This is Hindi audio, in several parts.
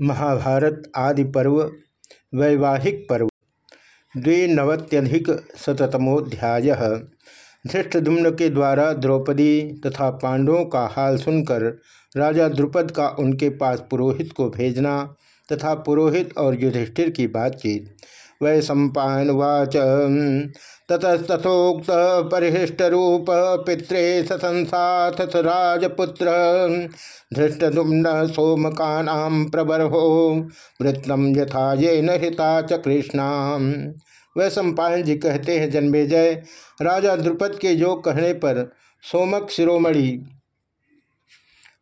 महाभारत आदि पर्व, वैवाहिक पर्व। द्विनवत्यधिक शतमोध्याय धृष्टदुम्न के द्वारा द्रौपदी तथा पांडवों का हाल सुनकर राजा द्रुपद का उनके पास पुरोहित को भेजना तथा पुरोहित और युधिष्ठिर की बातचीत। वै सम्पावाच ततस्तथोक्त परिहिष्ट रूप पित्रे ससंसाथ राजपुत्र। धृष्टदुम्न सोमका प्रबरहो वृत्तम यथा ये नृता च कृष्णा वह सम्पायन जी कहते हैं जन्मेजय राजा द्रुपद के योग कहने पर सोमक शिरोमणि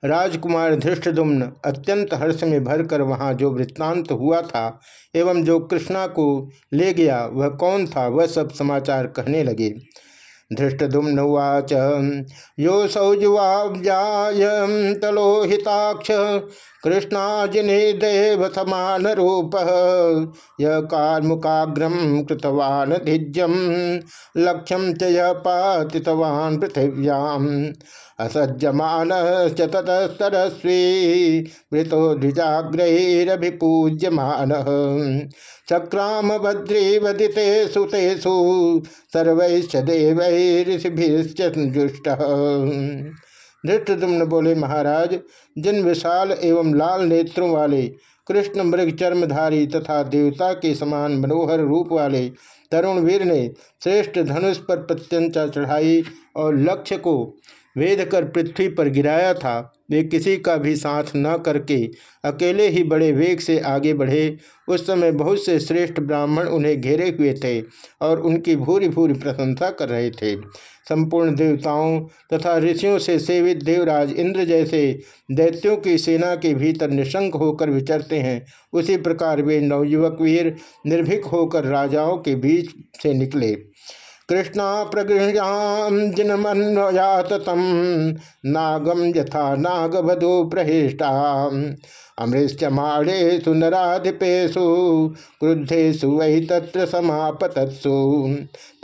राजकुमार धृष्टदुम्न अत्यंत हर्ष में भरकर वहाँ जो वृत्तांत हुआ था एवं जो कृष्णा को ले गया, वह कौन था, वह सब समाचार कहने लगे। धृष्टदुम्नवाच योऽसौ युवाब्जाय तलोहिताक्ष, कृष्णाजिने देव समान रूप, य कार्मुकाग्रम कृतवान धिज्यम लक्ष्यम च य पातितवान पृथिव्याम। असज्जमान ततस्तरस्वी मृतो द्विजाग्रैरभिपूज्यमान चक्राम भद्री वदिते सुतेषु सर्वैश्च देवैषिभिश्च जुष्ट धृष्टुम्न बोले, महाराज, जिन विशाल एवं लाल नेत्रों वाले, कृष्ण मृग चर्मधारी तथा देवता के समान मनोहर रूप वाले तरुण वीर ने श्रेष्ठ धनुष पर प्रत्यंचा चढ़ाई और लक्ष्य को वेद कर पृथ्वी पर गिराया था। वे किसी का भी साथ न करके अकेले ही बड़े वेग से आगे बढ़े। उस समय बहुत से श्रेष्ठ ब्राह्मण उन्हें घेरे हुए थे और उनकी भूरी भूरी प्रशंसा कर रहे थे। संपूर्ण देवताओं तथा ऋषियों से सेवित देवराज इंद्र जैसे दैत्यों की सेना के भीतर निशंक होकर विचरते हैं। उसी प्रकार वे नवयुवक वीर, निर्भीक होकर राजाओं के बीच से निकले। कृष्णा जिनमन्वयात तम नागम यथा नागवधु प्रहिष्टा अमृश्चमाणेशु नराधिपेशु क्रुद्धेशु वै तत्र समापतत्सु।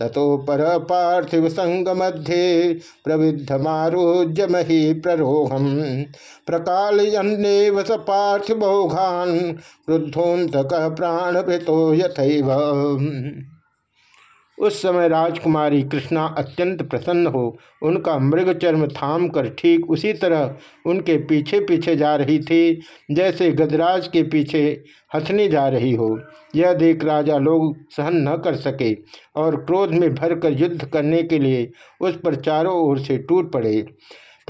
ततो पर पार्थिव संग मध्ये प्रविद्धमारोज्य मही प्ररोहम। प्रकालयन्नेव स पार्थिवोघान क्रुद्धोन्तक यथैव। उस समय राजकुमारी कृष्णा अत्यंत प्रसन्न हो। उनका मृग चर्म थाम कर ठीक उसी तरह उनके पीछे पीछे जा रही थी, जैसे गदराज के पीछे हथनी जा रही हो। यह देख राजा लोग सहन न कर सके और क्रोध में भरकर युद्ध करने के लिए उस पर चारों ओर से टूट पड़े।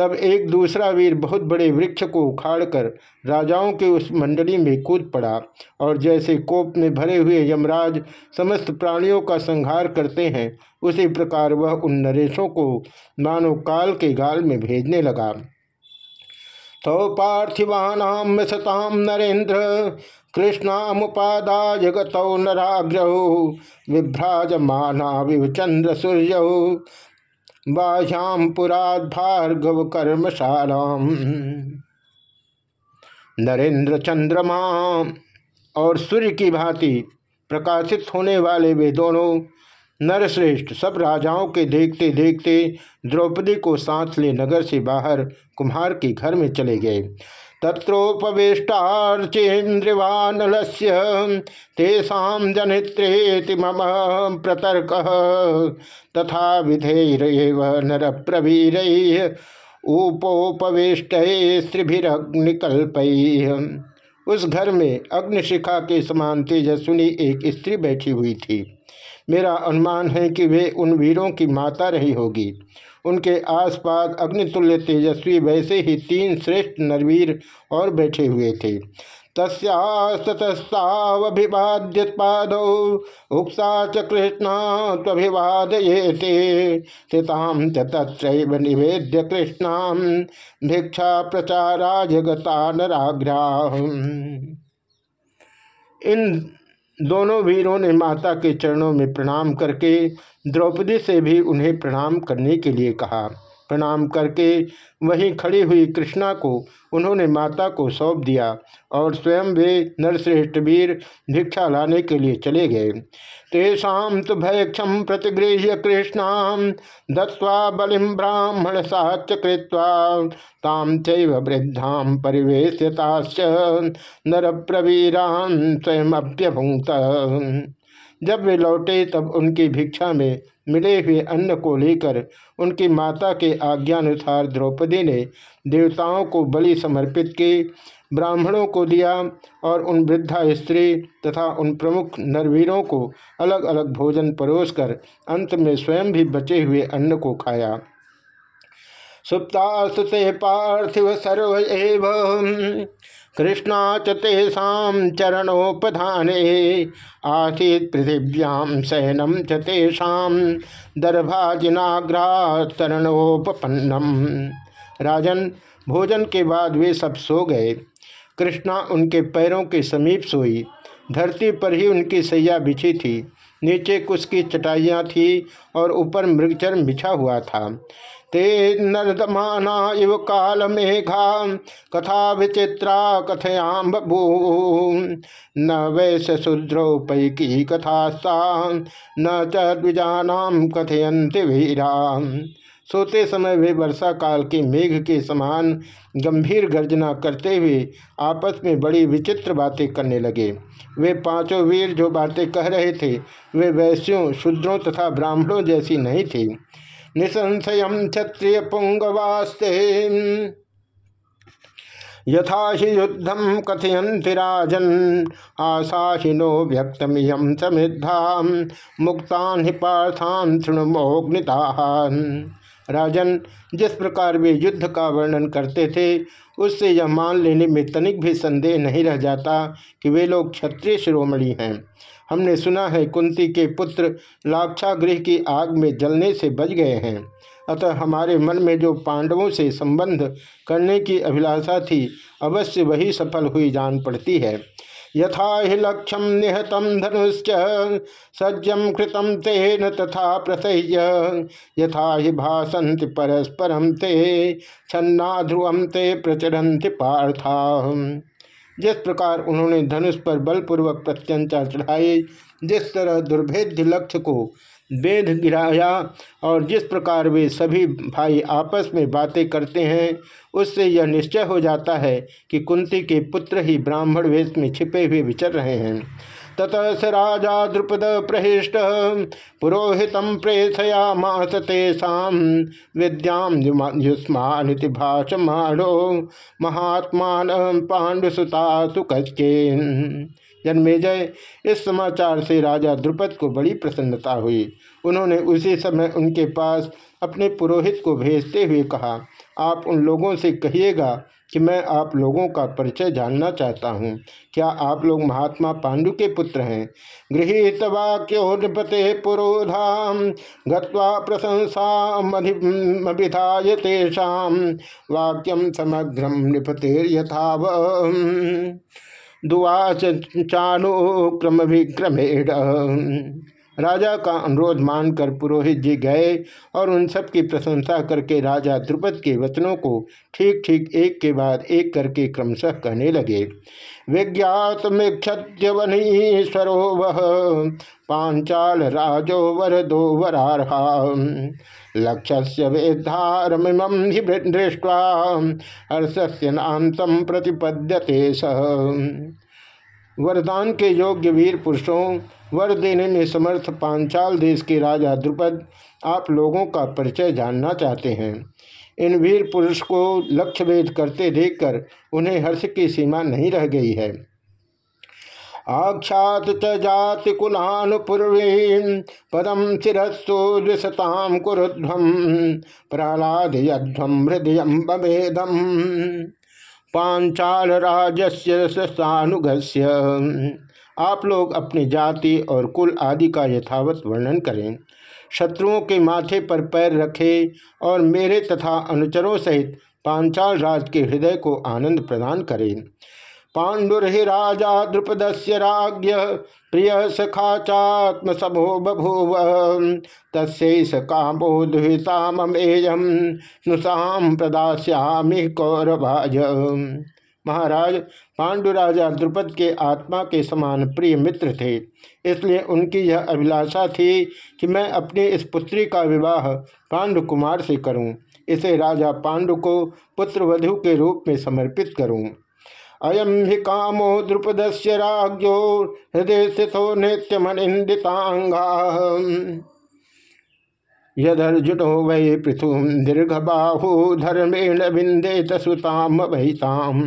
तब एक दूसरा वीर बहुत बड़े वृक्ष को उखाड़कर राजाओं के उस मंडली में कूद पड़ा और जैसे कोप में भरे हुए यमराज समस्त प्राणियों का संहार करते हैं, उसी प्रकार वह उन नरेशों को मानो काल के गाल में भेजने लगा। तो पार्थिवानाम सताम नरेन्द्र कृष्णामुपादाय गतौ नराग्रहु विभ्राजमाना विभचंद्र सूर्य बाह्याम पुराद भार्गव कर्मशालाम। नरेंद्र चंद्रमा और सूर्य की भांति प्रकाशित होने वाले वे दोनों नरश्रेष्ठ सब राजाओं के देखते देखते द्रौपदी को सांस ले नगर से बाहर कुम्हार के घर में चले गए। तत्रोपवेष्टार्चेन्द्रिवानलस्य। तेषा जनित्रेति मम प्रतर्क। तथा विधेरव नर प्रवीर उपोपवेष्ट स्त्रीभिरग्निकल्प। उस घर में अग्निशिखा के समान तेजस्विनी एक स्त्री बैठी हुई थी। मेरा अनुमान है कि वे उन वीरों की माता रही होगी। उनके आसपास अग्नितुल्य तेजस्वी वैसे ही तीन श्रेष्ठ नरवीर और बैठे हुए थे। तस्तावभिवाद्य पाद उक्सा च कृष्णा स्थिताम तत्र निवेद्य भिक्षा प्रचाराज गता नराग्रा इन दोनों वीरों ने माता के चरणों में प्रणाम करके द्रौपदी से भी उन्हें प्रणाम करने के लिए कहा। प्रणाम करके वहीं खड़ी हुई कृष्णा को उन्होंने माता को सौंप दिया और स्वयं वे नरश्रेष्ठ वीर भिक्षा लाने के लिए चले गए। तेषा तो भयक्षम प्रतिगृह्य कृष्णा दत्वा बलिम ब्राह्मण साच कृत्वा ताम चैव वृद्धाम नर प्रवीरान स्वयं अभ्यभुक्त जब वे लौटे तब उनकी भिक्षा में मिले हुए अन्न को लेकर उनकी माता के आज्ञानुसार द्रौपदी ने देवताओं को बलि समर्पित की ब्राह्मणों को दिया और उन वृद्धा स्त्री तथा उन प्रमुख नरवीरों को अलग अलग भोजन परोसकर अंत में स्वयं भी बचे हुए अन्न को खाया। सुप्तास्तुते पार्थिव सर्व कृष्णा चेषा चरणोपधाने आसीत पृथिव्याम शयनम चेषा दर्भाजिनाग्रातरणोपन्नम राजन, भोजन के बाद वे सब सो गए। कृष्णा उनके पैरों के समीप सोई। धरती पर ही उनकी सैया बिछी थी। नीचे कुछ की चटाइयाँ थी और ऊपर मृगचर बिछा हुआ था। ते नर्दमाना इव काल मेघा, कथा विचित्रा कथयाम बभू न वैश्य शूद्रोपैकी कथा सा, न च कथयंति वीरा सोते समय वे वर्षा काल के मेघ के समान गंभीर गर्जना करते हुए आपस में बड़ी विचित्र बातें करने लगे। वे पाँचों वीर जो बातें कह रहे थे, वे वैश्यों, शूद्रों तथा ब्राह्मणों जैसी नहीं थी। निसंशय क्षत्रिय पुंगवास्ते यथा हि युद्धम कथयंति राजन, आशाहिनो व्यक्तमियम समृद्धा मुक्तान हि पार्थान तृणमोग्नितान राजन जिस प्रकार वे युद्ध का वर्णन करते थे, उससे यह मान लेने में तनिक भी संदेह नहीं रह जाता कि वे लोग क्षत्रिय शिरोमणि हैं। हमने सुना है कुंती के पुत्र लाक्षागृह की आग में जलने से बच गए हैं। अतः हमारे मन में जो पांडवों से संबंध करने की अभिलाषा थी, अवश्य वही सफल हुई जान पड़ती है। यथा हि लक्ष्यम निहतम धनुश्च सज्जम कृतम तेन तथा प्रसह्य। यथा हि भाषंति परस्परम ते छन्ना ध्रुवम ते प्रचरंति पार्था। जिस प्रकार उन्होंने धनुष पर बलपूर्वक प्रत्यंचा चढ़ाई, जिस तरह दुर्भेद्य लक्ष्य को वेद गिराया और जिस प्रकार वे सभी भाई आपस में बातें करते हैं, उससे यह निश्चय हो जाता है कि कुंती के पुत्र ही ब्राह्मण वेश में छिपे हुए विचर रहे हैं। ततः स राजा द्रुपद प्रहिष्ट पुरोहित प्रेषया मास तेषा विद्याम युष्मान भाषमाणो महात्मा पांडुसुता सुके जन्मेजय इस समाचार से राजा द्रुपद को बड़ी प्रसन्नता हुई। उन्होंने उसी समय उनके पास अपने पुरोहित को भेजते हुए कहा, आप उन लोगों से कहिएगा कि मैं आप लोगों का परिचय जानना चाहता हूँ। क्या आप लोग महात्मा पांडु के पुत्र हैं? गृहित वाक्योपते पुरोधाम? गत्वा प्रशंसा तेषाम वाक्यम समग्रम नृपतेर्यथाव दुआच चानुक्रम विक्रमेण राजा का अनुरोध मानकर पुरोहित जी गए और उन सब की प्रशंसा करके राजा द्रुपद के वचनों को ठीक ठीक एक के बाद एक करके क्रमशः कहने लगे। विज्ञात में क्षत्यवनीश्वरो वह पांचाल राजो वर दो वरारहा। लक्ष्य से वेद्धारमिम ही दृष्टवा हर्षस्य नातम प्रतिपद्यते सह वरदान के योग्य वीर पुरुषों वर देने में समर्थ पांचाल देश के राजा द्रुपद, आप लोगों का परिचय जानना चाहते हैं। इन वीर पुरुष को लक्ष्य वेद करते देखकर उन्हें हर्ष की सीमा नहीं रह गई है। आख्यात जाति कुलानुपूर्वी पदम शिस्सु दिशताम कुरुध्वम प्रहलाद यध्वम हृदय बभेदम पांचाल सानुगस्य आप लोग अपनी जाति और कुल आदि का यथावत वर्णन करें। शत्रुओं के माथे पर पैर रखें और मेरे तथा अनुचरों सहित पांचाल राज के हृदय को आनंद प्रदान करें। पाण्डुर्हि राजा द्रुपद से राज्ञ, प्रिय सखा चात्म समो बभूव तस्स कामो दुहितामेयम प्रदास्यामि कौरभाज महाराज पांडु राजा द्रुपद के आत्मा के समान प्रिय मित्र थे, इसलिए उनकी यह अभिलाषा थी कि मैं अपनी इस पुत्री का विवाह पांडु कुमार से करूँ। इसे राजा पांडु को पुत्र वधु के रूप में समर्पित करूँ। अयम हि कामो द्रुपद से राज्यो हृदय स्थितो नित्यमनिंदितांगा यदर्जुनो वै पृथु दीर्घ बाहू धर्मेण विंदे तसुताम वहिताम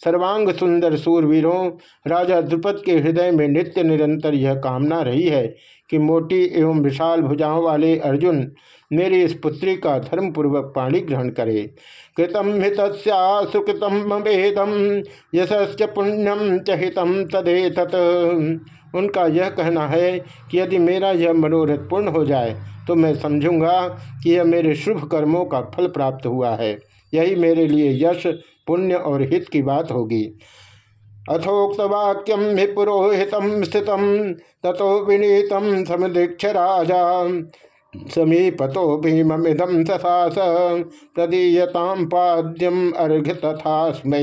सर्वांग सुंदर सूरवीरों, राजा द्रुपद के हृदय में नित्य निरंतर यह कामना रही है कि मोटी एवं विशाल भुजाओं वाले अर्जुन मेरी इस पुत्री का धर्मपूर्वक पाणी ग्रहण करे। कृतम हित सुकृतम वेदम यशस्य पुण्यम च हितम तदेत उनका यह कहना है कि यदि मेरा यह मनोरथ पूर्ण हो जाए तो मैं समझूँगा कि यह मेरे शुभ कर्मों का फल प्राप्त हुआ है। यही मेरे लिए यश पुण्य और हित की बात होगी। अथोक्त वाक्यम हि पुरोहित स्थित तथो विनीतम समदीक्ष राजा। समीपतो भीममिदम ससास प्रदीयताम पाद्यम अर्घ तथास्म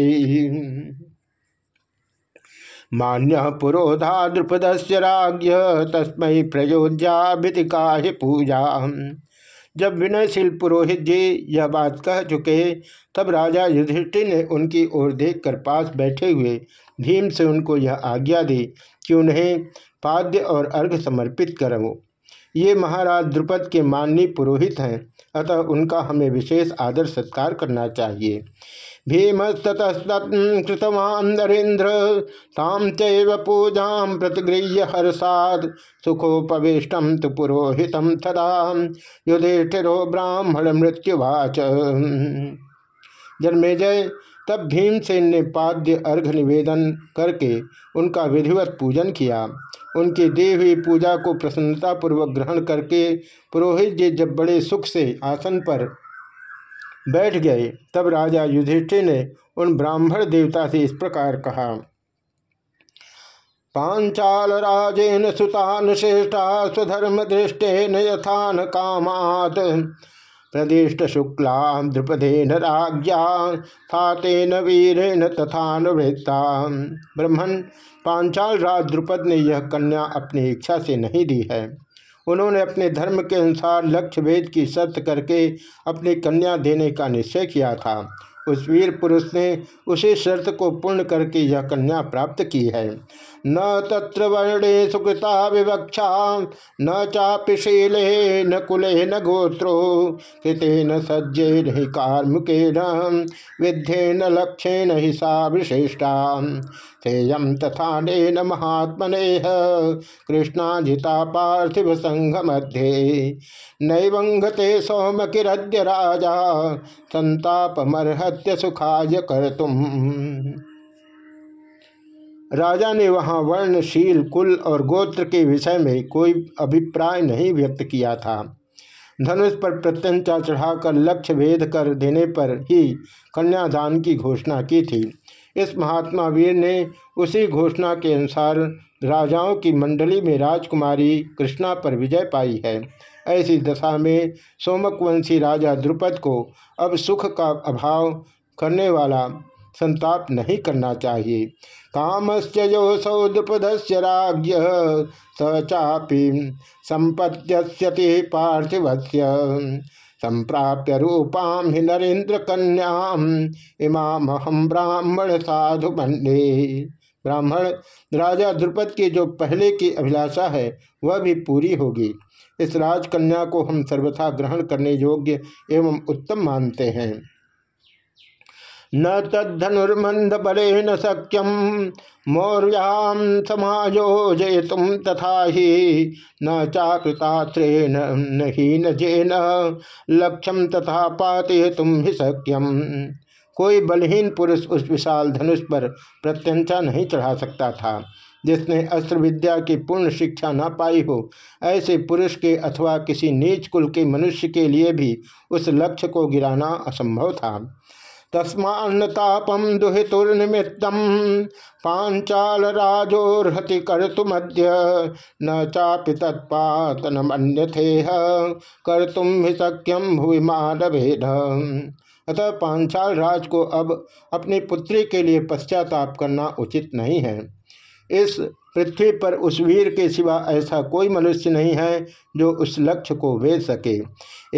मान्य पुरोधा द्रुपद से राज्य तस्म प्रयोज्या पूजा। जब विनयशील पुरोहित जी यह बात कह चुके, तब राजा युधिष्ठि ने उनकी ओर देखकर पास बैठे हुए भीम से उनको यह आज्ञा दी कि उन्हें पाद्य और अर्घ समर्पित करो ये महाराज द्रुपद के माननीय पुरोहित हैं, अतः उनका हमें विशेष आदर सत्कार करना चाहिए। भीमस्ततस्तवान नरेन्द्र ताम चैव पूजा प्रतिगृह्य हर्षाद सुखोपविष्टम तो पुरोहित तदा युधिष्ठिरो ब्राह्मण मृत्युवाच जन्मेजय तब भीमसेन ने पाद्य अर्घ निवेदन करके उनका विधिवत पूजन किया। उनकी दी हुई पूजा को प्रसन्नतापूर्वक ग्रहण करके पुरोहित जी जब बड़े सुख से आसन पर बैठ गए। तब राजा युधिष्ठिर ने उन ब्राह्मण देवता से इस प्रकार कहा, पांचाल राजेन सुतान श्रेष्ठा, स्वधर्म दृष्टेन यथान कामात। प्रदिष्ट शुक्ला द्रुपदेन राज्ञा, थातेन वीरेण तथानुवृत्ता ब्रह्मण पांचाल राज द्रुपद ने यह कन्या अपनी इच्छा से नहीं दी है। उन्होंने अपने धर्म के अनुसार लक्ष्य भेद की शर्त करके अपनी कन्या देने का निश्चय किया था। उस वीर पुरुष ने उसी शर्त को पूर्ण करके यह कन्या प्राप्त की है। न तत्र वर्णे सुकृता विवक्षा, न चापिशीले न कुले न गोत्रो कृतेन सज्जे न कार्मुकेन विध्येन लक्ष्येन ही सा विशिष्टा स्थेयम तथा न महात्मने कृष्णाजिता पार्थिव संघ मध्ये नैवंगते सौम किरद्य राजा संतापमर्हत्य सुखाय कर तुम राजा ने वहाँ वर्णशील कुल और गोत्र के विषय में कोई अभिप्राय नहीं व्यक्त किया था। धनुष पर प्रत्यंचा चढ़ाकर लक्ष्य भेद कर देने पर ही कन्यादान की घोषणा की थी। इस महात्मा वीर ने उसी घोषणा के अनुसार राजाओं की मंडली में राजकुमारी कृष्णा पर विजय पाई है। ऐसी दशा में सोमकवंशी राजा द्रुपद को अब सुख का अभाव करने वाला संताप नहीं करना चाहिए। कामस्य योसौ से राज्य स चापी संपत्यस्यति पार्थिव संप्राप्य रूपाम हि नरेन्द्र कन्याम इमाम हम ब्राह्मण साधु बंडे ब्राह्मण राजा द्रुपद की जो पहले की अभिलाषा है, वह भी पूरी होगी। इस राजकन्या को हम सर्वथा ग्रहण करने योग्य एवं उत्तम मानते हैं। न तद्धनुर्मंद बले न सक्यम मौर्याम समायोजय तुम तथा ही न चाकृताश्रेण नहीं न जेन। लक्ष्यम तथा पाते तुम ही सक्यम कोई बलहीन पुरुष उस विशाल धनुष पर प्रत्यंचा नहीं चढ़ा सकता था, जिसने अस्त्र विद्या की पूर्ण शिक्षा न पाई हो। ऐसे पुरुष के अथवा किसी नीच कुल के मनुष्य के लिए भी उस लक्ष्य को गिराना असंभव था। तस्मान्नतापम दुहितुर्निमित्तम पांचाल राजोर्हति कर्तुमद्य न चापि तत्पातनम अन्यथेह कर्तुम ही सक्यम भुवि मानभेद अतः पांचाल राज को अब अपनी पुत्री के लिए पश्चाताप करना उचित नहीं है। इस पृथ्वी पर उस वीर के सिवा ऐसा कोई मनुष्य नहीं है जो उस लक्ष्य को वेद सके।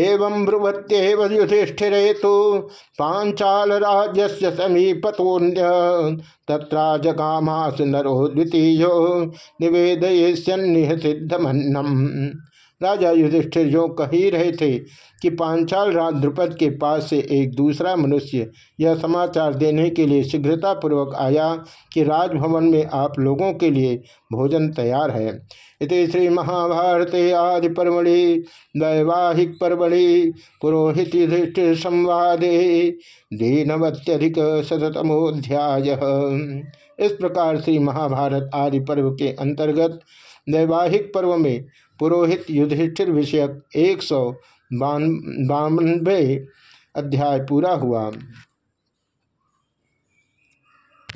एवं ब्रुवत्यव युधिष्ठिर तो पांचाल राज्य समीपतोन्य तत्रा जगामास नरो द्वितीय निवेदय निवेद सिद्धमन्नम राजा युधिष्ठिर जो कही रहे थे कि पांचाल राज द्रुपद के पास से एक दूसरा मनुष्य यह समाचार देने के लिए शीघ्रतापूर्वक आया कि राजभवन में आप लोगों के लिए भोजन तैयार है। इस श्री महाभारत आदि परमणि वैवाहिक परमणि पुरोहित युधिष्ठिर संवादे दीनवत्यधिक शतमोध्याय इस प्रकार श्री महाभारत आदि पर्व के अंतर्गत वैवाहिक पर्व में पुरोहित युधिष्ठिर विषयक एक सौ बानवे अध्याय पूरा हुआ।